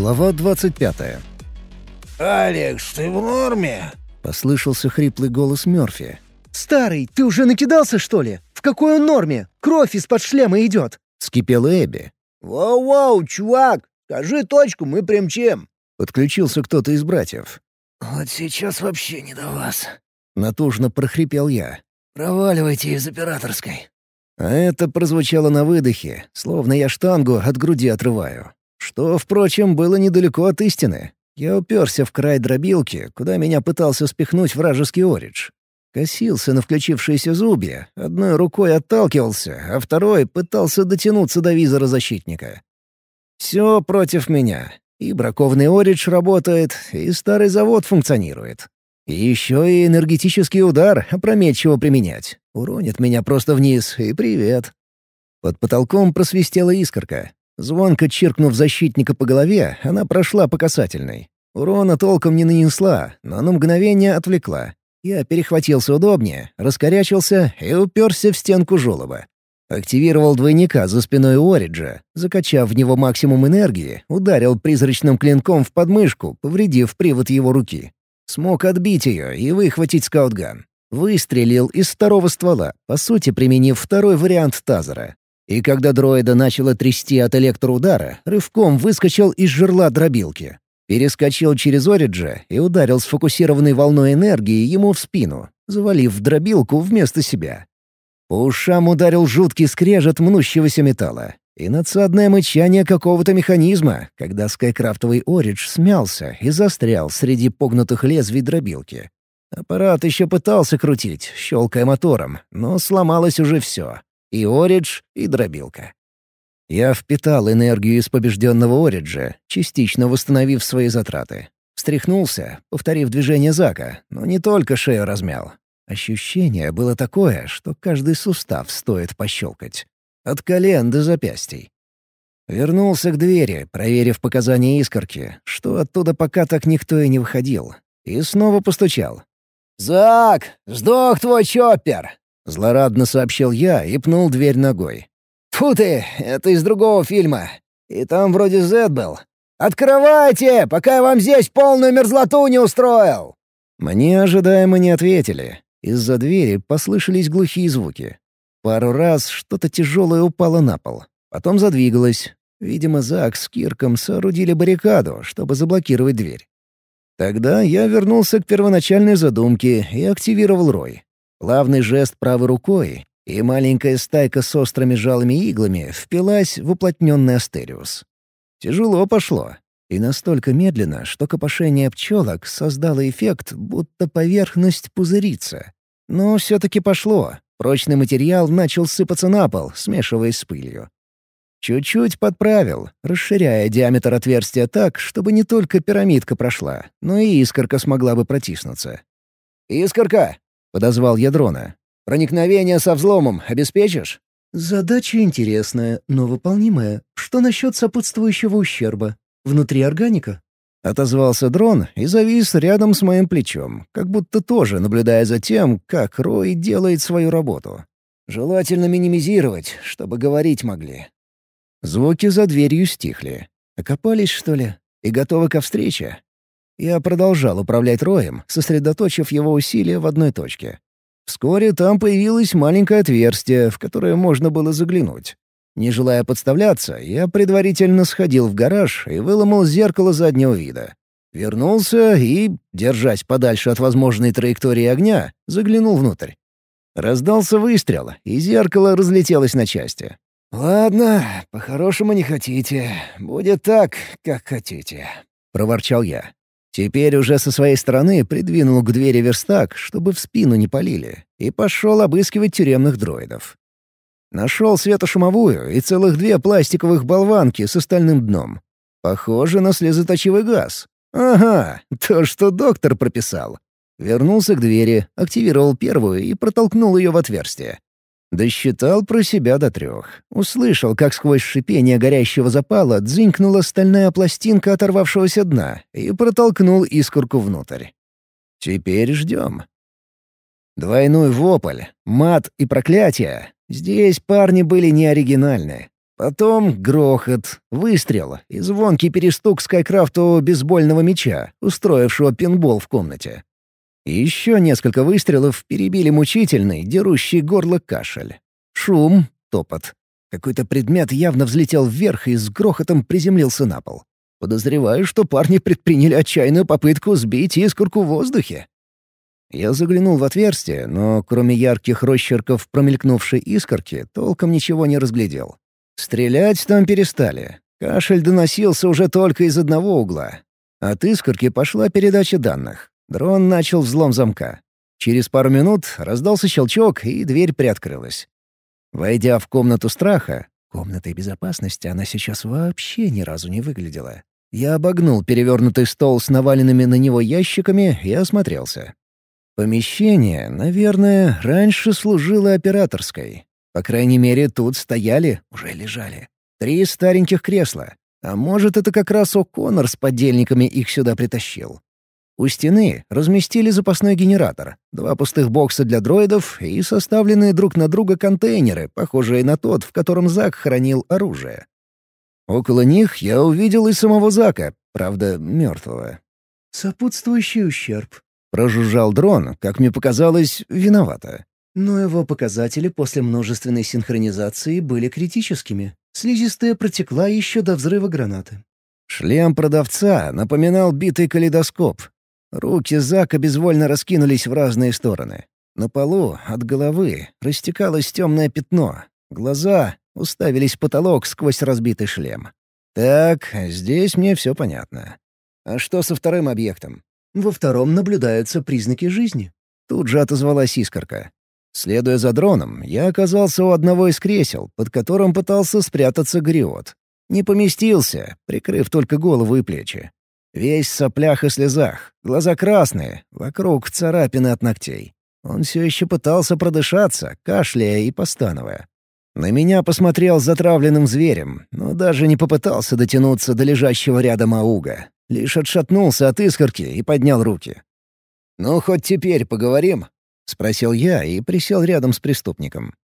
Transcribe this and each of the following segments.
Глава 25. «Алекс, ты в норме?» — послышался хриплый голос Мёрфи. «Старый, ты уже накидался, что ли? В какой он норме? Кровь из-под шлема идет!» — скипела Эбби. «Воу-воу, чувак, скажи точку, мы примчем!» — подключился кто-то из братьев. «Вот сейчас вообще не до вас!» — натужно прохрипел я. «Проваливайте из операторской!» А это прозвучало на выдохе, словно я штангу от груди отрываю. Что, впрочем, было недалеко от истины. Я уперся в край дробилки, куда меня пытался спихнуть вражеский оридж. Косился на включившиеся зубья, одной рукой отталкивался, а второй пытался дотянуться до визора защитника. Все против меня. И бракованный оридж работает, и старый завод функционирует. И еще и энергетический удар опрометчиво применять. Уронит меня просто вниз, и привет. Под потолком просвистела искорка. Звонко чиркнув защитника по голове, она прошла по касательной. Урона толком не нанесла, но на мгновение отвлекла. Я перехватился удобнее, раскорячился и уперся в стенку жолоба. Активировал двойника за спиной Ориджа, закачав в него максимум энергии, ударил призрачным клинком в подмышку, повредив привод его руки. Смог отбить ее и выхватить скаутган. Выстрелил из второго ствола, по сути применив второй вариант тазера. И когда дроида начало трясти от электроудара, рывком выскочил из жерла дробилки. Перескочил через Ориджа и ударил сфокусированной волной энергии ему в спину, завалив дробилку вместо себя. По ушам ударил жуткий скрежет мнущегося металла и надсадное мычание какого-то механизма, когда скайкрафтовый Оридж смялся и застрял среди погнутых лезвий дробилки. Аппарат еще пытался крутить, щелкая мотором, но сломалось уже все. И Оридж, и дробилка. Я впитал энергию из побежденного Ориджа, частично восстановив свои затраты. Встряхнулся, повторив движение Зака, но не только шею размял. Ощущение было такое, что каждый сустав стоит пощелкать. От колен до запястий. Вернулся к двери, проверив показания искорки, что оттуда пока так никто и не выходил. И снова постучал. «Зак, сдох твой чоппер!» — злорадно сообщил я и пнул дверь ногой. Фу ты, это из другого фильма. И там вроде Зед был. Открывайте, пока я вам здесь полную мерзлоту не устроил!» Мне ожидаемо не ответили. Из-за двери послышались глухие звуки. Пару раз что-то тяжелое упало на пол. Потом задвигалось. Видимо, Зак с Кирком соорудили баррикаду, чтобы заблокировать дверь. Тогда я вернулся к первоначальной задумке и активировал Рой. Плавный жест правой рукой, и маленькая стайка с острыми жалыми иглами впилась в уплотненный астериус. Тяжело пошло. И настолько медленно, что копошение пчелок создало эффект, будто поверхность пузырится. Но все-таки пошло. Прочный материал начал сыпаться на пол, смешиваясь с пылью. Чуть-чуть подправил, расширяя диаметр отверстия так, чтобы не только пирамидка прошла, но и искорка смогла бы протиснуться. «Искорка!» — подозвал я дрона. Проникновение со взломом обеспечишь?» «Задача интересная, но выполнимая. Что насчет сопутствующего ущерба? Внутри органика?» Отозвался дрон и завис рядом с моим плечом, как будто тоже наблюдая за тем, как Рой делает свою работу. «Желательно минимизировать, чтобы говорить могли». Звуки за дверью стихли. Окопались, что ли? И готовы ко встрече? Я продолжал управлять Роем, сосредоточив его усилия в одной точке. Вскоре там появилось маленькое отверстие, в которое можно было заглянуть. Не желая подставляться, я предварительно сходил в гараж и выломал зеркало заднего вида. Вернулся и, держась подальше от возможной траектории огня, заглянул внутрь. Раздался выстрел, и зеркало разлетелось на части. «Ладно, по-хорошему не хотите. Будет так, как хотите», — проворчал я. Теперь уже со своей стороны придвинул к двери верстак, чтобы в спину не полили, и пошел обыскивать тюремных дроидов. Нашел светошумовую и целых две пластиковых болванки с остальным дном. Похоже на слезоточивый газ. Ага, то, что доктор прописал. Вернулся к двери, активировал первую и протолкнул ее в отверстие. Досчитал про себя до трех. Услышал, как сквозь шипение горящего запала дзынькнула стальная пластинка оторвавшегося дна и протолкнул искорку внутрь. Теперь ждем. Двойной вопль, мат и проклятие. Здесь парни были не оригинальны. Потом грохот, выстрел и звонкий перестук Скайкрафту бейсбольного мяча, устроившего пинбол в комнате. И еще несколько выстрелов перебили мучительный, дерущий горло кашель. Шум, топот. Какой-то предмет явно взлетел вверх и с грохотом приземлился на пол. Подозреваю, что парни предприняли отчаянную попытку сбить искорку в воздухе. Я заглянул в отверстие, но кроме ярких росчерков промелькнувшей искорки, толком ничего не разглядел. Стрелять там перестали. Кашель доносился уже только из одного угла. От искорки пошла передача данных. Дрон начал взлом замка. Через пару минут раздался щелчок, и дверь приоткрылась. Войдя в комнату страха, комнатой безопасности она сейчас вообще ни разу не выглядела, я обогнул перевернутый стол с наваленными на него ящиками и осмотрелся. Помещение, наверное, раньше служило операторской. По крайней мере, тут стояли, уже лежали. Три стареньких кресла. А может, это как раз О'Коннор с подельниками их сюда притащил. У стены разместили запасной генератор, два пустых бокса для дроидов и составленные друг на друга контейнеры, похожие на тот, в котором Зак хранил оружие. Около них я увидел и самого Зака, правда, мертвого. «Сопутствующий ущерб», — прожужжал дрон, как мне показалось, виновато. Но его показатели после множественной синхронизации были критическими. Слизистая протекла еще до взрыва гранаты. Шлем продавца напоминал битый калейдоскоп. Руки Зака безвольно раскинулись в разные стороны. На полу от головы растекалось темное пятно. Глаза уставились в потолок сквозь разбитый шлем. Так, здесь мне все понятно. А что со вторым объектом? Во втором наблюдаются признаки жизни. Тут же отозвалась искорка. Следуя за дроном, я оказался у одного из кресел, под которым пытался спрятаться Гриот. Не поместился, прикрыв только голову и плечи. Весь в соплях и слезах, глаза красные, вокруг царапины от ногтей. Он все еще пытался продышаться, кашляя и постановая. На меня посмотрел затравленным зверем, но даже не попытался дотянуться до лежащего рядом ауга. Лишь отшатнулся от искорки и поднял руки. «Ну, хоть теперь поговорим?» — спросил я и присел рядом с преступником.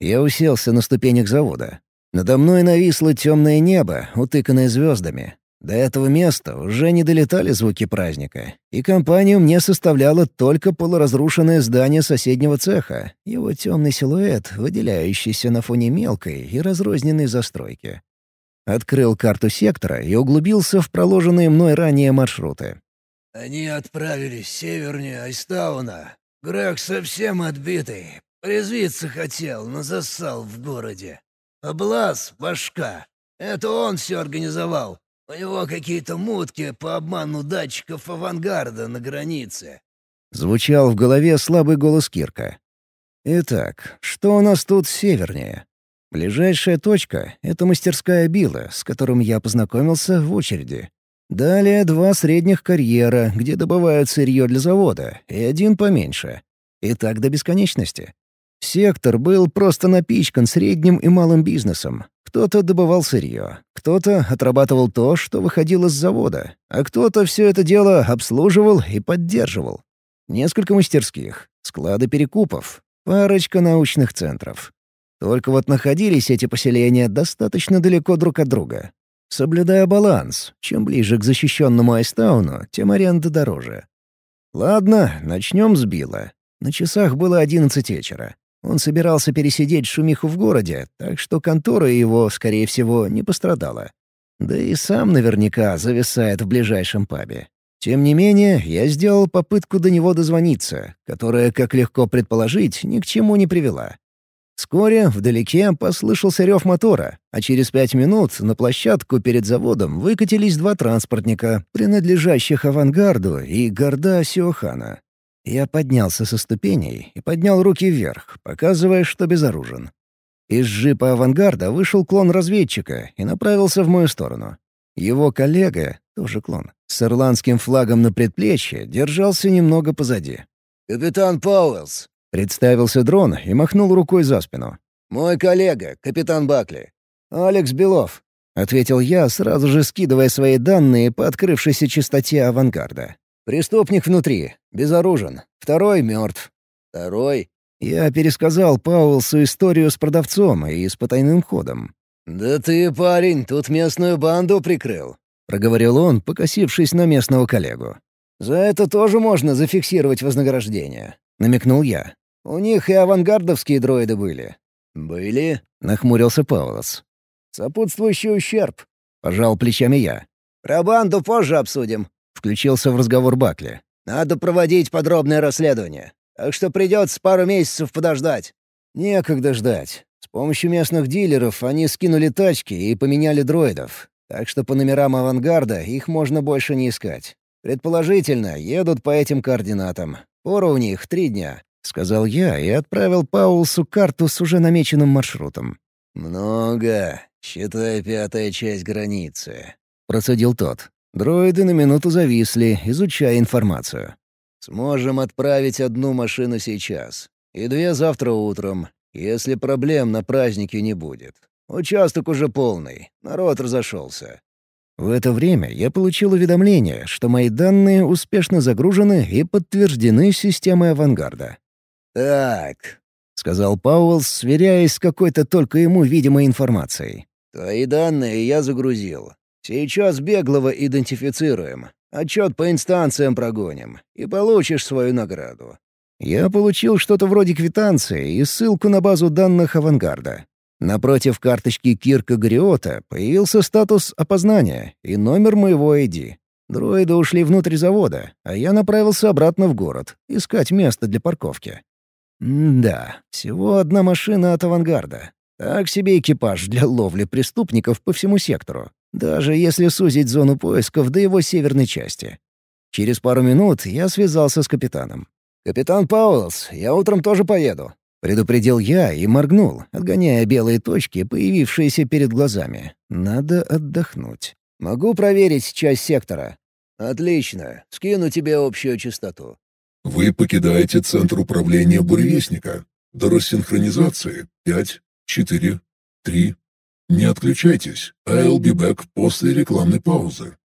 Я уселся на ступенях завода. Надо мной нависло темное небо, утыканное звездами. До этого места уже не долетали звуки праздника, и компанию мне составляло только полуразрушенное здание соседнего цеха, его темный силуэт, выделяющийся на фоне мелкой и разрозненной застройки. Открыл карту сектора и углубился в проложенные мной ранее маршруты. «Они отправились севернее Айстауна. Грег совсем отбитый. Резвиться хотел, но засал в городе. Облаз — башка. Это он все организовал. У него какие-то мутки по обману датчиков авангарда на границе». Звучал в голове слабый голос Кирка. «Итак, что у нас тут севернее?» Ближайшая точка — это мастерская Билла, с которым я познакомился в очереди. Далее два средних карьера, где добывают сырье для завода, и один поменьше. И так до бесконечности. Сектор был просто напичкан средним и малым бизнесом. Кто-то добывал сырье, кто-то отрабатывал то, что выходило с завода, а кто-то все это дело обслуживал и поддерживал. Несколько мастерских, склады перекупов, парочка научных центров. Только вот находились эти поселения достаточно далеко друг от друга. Соблюдая баланс, чем ближе к защищенному Айстауну, тем аренда дороже. Ладно, начнем с Билла. На часах было одиннадцать вечера. Он собирался пересидеть шумиху в городе, так что контора его, скорее всего, не пострадала. Да и сам наверняка зависает в ближайшем пабе. Тем не менее, я сделал попытку до него дозвониться, которая, как легко предположить, ни к чему не привела. Вскоре вдалеке послышался рев мотора, а через пять минут на площадку перед заводом выкатились два транспортника, принадлежащих авангарду и Горда Сиохана. Я поднялся со ступеней и поднял руки вверх, показывая, что безоружен. Из джипа авангарда вышел клон разведчика и направился в мою сторону. Его коллега, тоже клон, с ирландским флагом на предплечье, держался немного позади. «Капитан Пауэллс», — представился дрон и махнул рукой за спину. «Мой коллега, капитан Бакли». «Алекс Белов», — ответил я, сразу же скидывая свои данные по открывшейся частоте авангарда. Преступник внутри, безоружен. Второй мертв. Второй? Я пересказал Паулсу историю с продавцом и с потайным ходом. «Да ты, парень, тут местную банду прикрыл», — проговорил он, покосившись на местного коллегу. «За это тоже можно зафиксировать вознаграждение», — намекнул я. «У них и авангардовские дроиды были». «Были?» — нахмурился Паулос. «Сопутствующий ущерб», — пожал плечами я. «Про банду позже обсудим», — включился в разговор Бакли. «Надо проводить подробное расследование, так что придется пару месяцев подождать». «Некогда ждать. С помощью местных дилеров они скинули тачки и поменяли дроидов, так что по номерам авангарда их можно больше не искать. Предположительно, едут по этим координатам. Пора у них три дня», — сказал я и отправил Паулсу карту с уже намеченным маршрутом. «Много. Считай пятая часть границы», — процедил тот. Дроиды на минуту зависли, изучая информацию. «Сможем отправить одну машину сейчас. И две завтра утром, если проблем на празднике не будет. Участок уже полный, народ разошелся. В это время я получил уведомление, что мои данные успешно загружены и подтверждены системой авангарда. «Так», — сказал Пауэлл, сверяясь с какой-то только ему видимой информацией. «Твои данные я загрузил. Сейчас беглого идентифицируем. Отчет по инстанциям прогоним. И получишь свою награду». Я получил что-то вроде квитанции и ссылку на базу данных авангарда. Напротив карточки Кирка Гриота появился статус опознания и номер моего ID. Дроиды ушли внутрь завода, а я направился обратно в город, искать место для парковки. М да, всего одна машина от авангарда. Так себе экипаж для ловли преступников по всему сектору, даже если сузить зону поисков до его северной части. Через пару минут я связался с капитаном. «Капитан Пауэллс, я утром тоже поеду. Предупредил я и моргнул, отгоняя белые точки, появившиеся перед глазами. Надо отдохнуть. Могу проверить часть сектора. Отлично. Скину тебе общую частоту. Вы покидаете центр управления буревестника. До рассинхронизации 5, 4, 3. Не отключайтесь. I'll be back после рекламной паузы.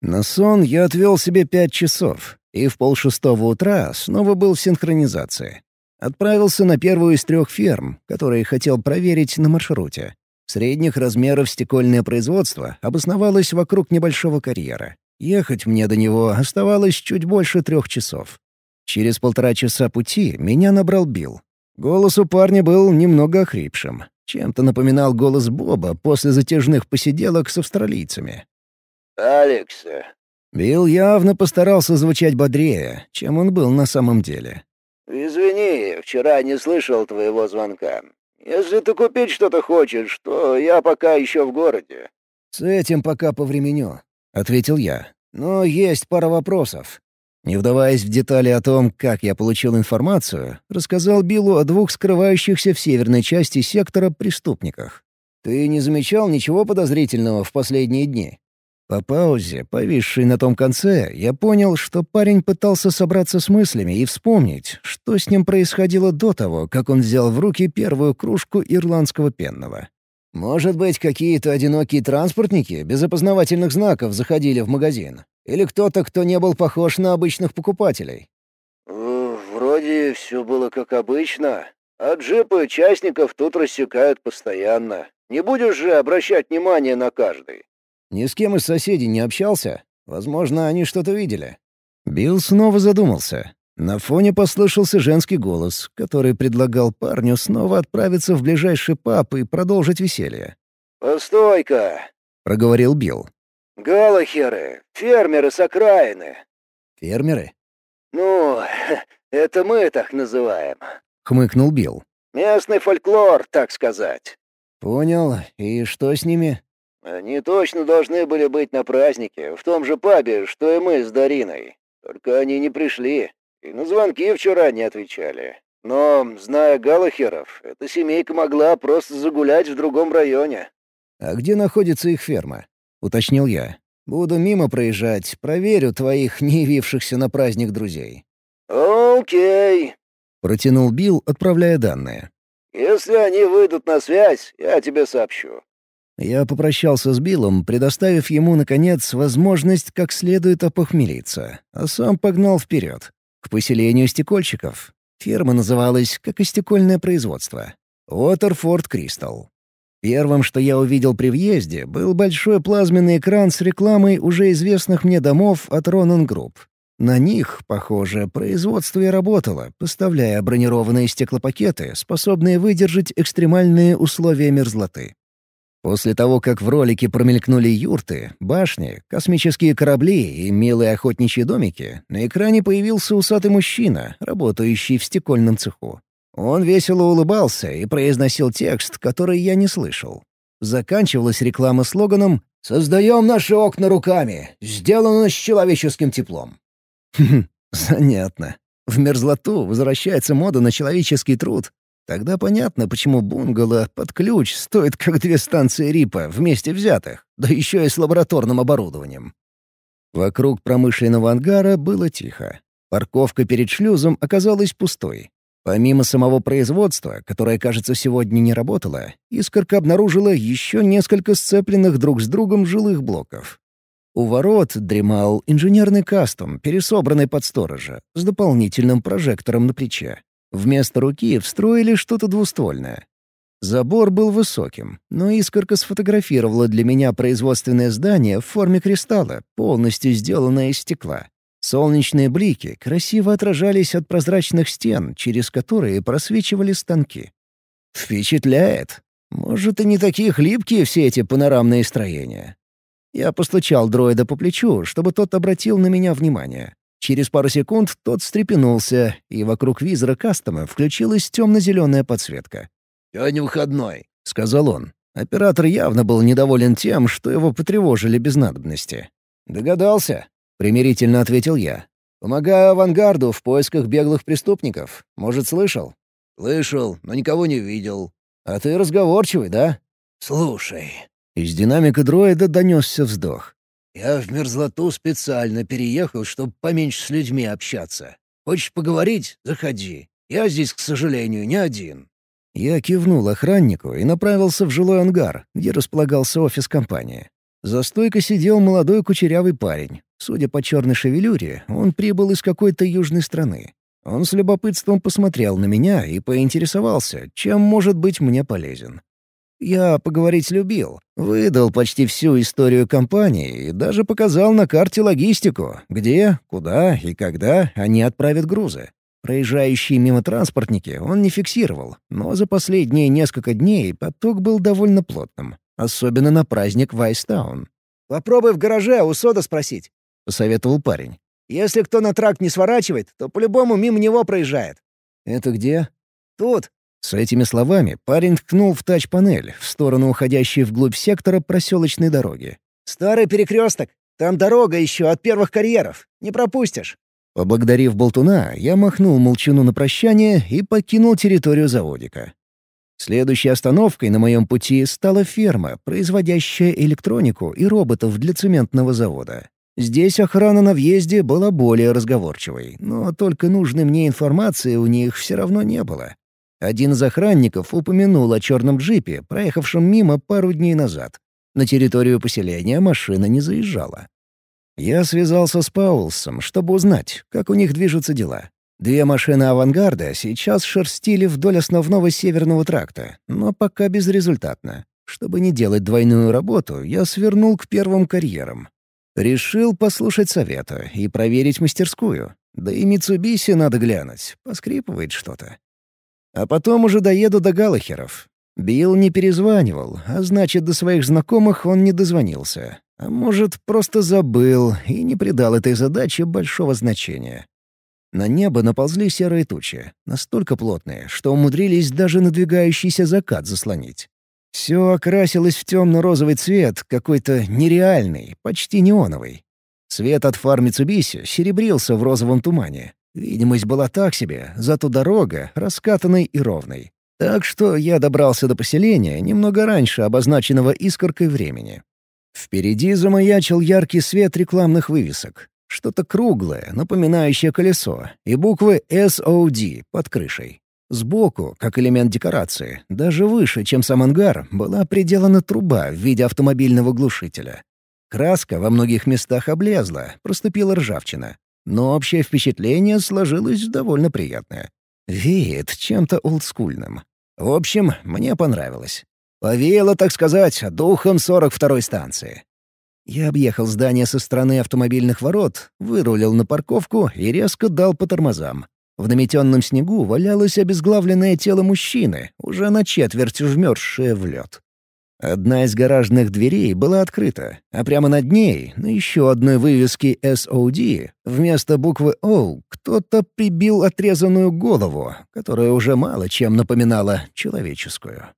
На сон я отвел себе пять часов, и в полшестого утра снова был в синхронизации. Отправился на первую из трех ферм, которые хотел проверить на маршруте. Средних размеров стекольное производство обосновалось вокруг небольшого карьера. Ехать мне до него оставалось чуть больше трех часов. Через полтора часа пути меня набрал Билл. Голос у парня был немного охрипшим. Чем-то напоминал голос Боба после затяжных посиделок с австралийцами. «Алекс». Билл явно постарался звучать бодрее, чем он был на самом деле. «Извини, вчера не слышал твоего звонка. Если ты купить что-то хочешь, то я пока еще в городе». «С этим пока повременю», — ответил я. «Но есть пара вопросов». Не вдаваясь в детали о том, как я получил информацию, рассказал Биллу о двух скрывающихся в северной части сектора преступниках. «Ты не замечал ничего подозрительного в последние дни?» По паузе, повисшей на том конце, я понял, что парень пытался собраться с мыслями и вспомнить, что с ним происходило до того, как он взял в руки первую кружку ирландского пенного. Может быть, какие-то одинокие транспортники без опознавательных знаков заходили в магазин? Или кто-то, кто не был похож на обычных покупателей? «Вроде все было как обычно. А джипы участников тут рассекают постоянно. Не будешь же обращать внимание на каждый?» Ни с кем из соседей не общался? Возможно, они что-то видели. Билл снова задумался. На фоне послышался женский голос, который предлагал парню снова отправиться в ближайший паб и продолжить веселье. «Постой-ка!» — проговорил Билл. «Галахеры, фермеры с окраины». «Фермеры?» «Ну, это мы так называем», — хмыкнул Билл. «Местный фольклор, так сказать». «Понял. И что с ними?» Они точно должны были быть на празднике, в том же пабе, что и мы с Дариной. Только они не пришли, и на звонки вчера не отвечали. Но, зная Галахеров, эта семейка могла просто загулять в другом районе. «А где находится их ферма?» — уточнил я. «Буду мимо проезжать, проверю твоих не явившихся на праздник друзей». «Окей», — протянул Билл, отправляя данные. «Если они выйдут на связь, я тебе сообщу. Я попрощался с Биллом, предоставив ему, наконец, возможность как следует опохмелиться, а сам погнал вперед, к поселению стекольщиков. Ферма называлась как и стекольное производство — Уотерфорд Кристалл. Первым, что я увидел при въезде, был большой плазменный экран с рекламой уже известных мне домов от Ронан Групп. На них, похоже, производство и работало, поставляя бронированные стеклопакеты, способные выдержать экстремальные условия мерзлоты. После того, как в ролике промелькнули юрты, башни, космические корабли и милые охотничьи домики, на экране появился усатый мужчина, работающий в стекольном цеху. Он весело улыбался и произносил текст, который я не слышал. Заканчивалась реклама слоганом «Создаем наши окна руками. Сделано с человеческим теплом». Хм, занятно. В мерзлоту возвращается мода на человеческий труд. Тогда понятно, почему бунгало под ключ стоит как две станции РИПа вместе взятых, да еще и с лабораторным оборудованием. Вокруг промышленного ангара было тихо. Парковка перед шлюзом оказалась пустой. Помимо самого производства, которое, кажется, сегодня не работало, «Искорка» обнаружила еще несколько сцепленных друг с другом жилых блоков. У ворот дремал инженерный кастом, пересобранный под сторожа, с дополнительным прожектором на плече. Вместо руки встроили что-то двуствольное. Забор был высоким, но искорка сфотографировала для меня производственное здание в форме кристалла, полностью сделанное из стекла. Солнечные блики красиво отражались от прозрачных стен, через которые просвечивали станки. Впечатляет. Может, и не такие хлипкие все эти панорамные строения. Я постучал дроида по плечу, чтобы тот обратил на меня внимание. Через пару секунд тот встрепенулся, и вокруг визора кастома включилась темно-зеленая подсветка. «Сегодня выходной», — сказал он. Оператор явно был недоволен тем, что его потревожили без надобности. «Догадался», — примирительно ответил я. «Помогаю авангарду в поисках беглых преступников. Может, слышал?» «Слышал, но никого не видел». «А ты разговорчивый, да?» «Слушай». Из динамика дроида донесся вздох. Я в мерзлоту специально переехал, чтобы поменьше с людьми общаться. Хочешь поговорить? Заходи. Я здесь, к сожалению, не один». Я кивнул охраннику и направился в жилой ангар, где располагался офис компании. За стойкой сидел молодой кучерявый парень. Судя по черной шевелюре, он прибыл из какой-то южной страны. Он с любопытством посмотрел на меня и поинтересовался, чем может быть мне полезен. Я поговорить любил. Выдал почти всю историю компании и даже показал на карте логистику, где, куда и когда они отправят грузы. Проезжающие мимо транспортники он не фиксировал, но за последние несколько дней поток был довольно плотным, особенно на праздник Вайстаун. «Попробуй в гараже у Сода спросить», — посоветовал парень. «Если кто на тракт не сворачивает, то по-любому мимо него проезжает». «Это где?» «Тут, с этими словами парень ткнул в тач-панель в сторону уходящей вглубь сектора проселочной дороги. «Старый перекресток. Там дорога еще от первых карьеров. Не пропустишь». Поблагодарив болтуна, я махнул молчану на прощание и покинул территорию заводика. Следующей остановкой на моем пути стала ферма, производящая электронику и роботов для цементного завода. Здесь охрана на въезде была более разговорчивой, но только нужной мне информации у них все равно не было. Один из охранников упомянул о черном джипе, проехавшем мимо пару дней назад. На территорию поселения машина не заезжала. Я связался с Паулсом, чтобы узнать, как у них движутся дела. Две машины авангарда сейчас шерстили вдоль основного северного тракта, но пока безрезультатно. Чтобы не делать двойную работу, я свернул к первым карьерам. Решил послушать совета и проверить мастерскую. Да и Митсубиси надо глянуть, поскрипывает что-то. А потом уже доеду до Галахеров. Билл не перезванивал, а значит, до своих знакомых он не дозвонился. А может, просто забыл и не придал этой задаче большого значения. На небо наползли серые тучи, настолько плотные, что умудрились даже надвигающийся закат заслонить. Все окрасилось в темно-розовый цвет, какой-то нереальный, почти неоновый. Свет от фар Митсубиси серебрился в розовом тумане, Видимость была так себе, зато дорога раскатанной и ровной. Так что я добрался до поселения немного раньше обозначенного искоркой времени. Впереди замаячил яркий свет рекламных вывесок. Что-то круглое, напоминающее колесо, и буквы SOD под крышей. Сбоку, как элемент декорации, даже выше, чем сам ангар, была приделана труба в виде автомобильного глушителя. Краска во многих местах облезла, проступила ржавчина но общее впечатление сложилось довольно приятное. Веет чем-то олдскульным. В общем, мне понравилось. Повеяло, так сказать, духом 42-й станции. Я объехал здание со стороны автомобильных ворот, вырулил на парковку и резко дал по тормозам. В наметенном снегу валялось обезглавленное тело мужчины, уже на четверть вмерзшее в лед. Одна из гаражных дверей была открыта, а прямо над ней, на еще одной вывеске SOD, вместо буквы «O» кто-то прибил отрезанную голову, которая уже мало чем напоминала человеческую.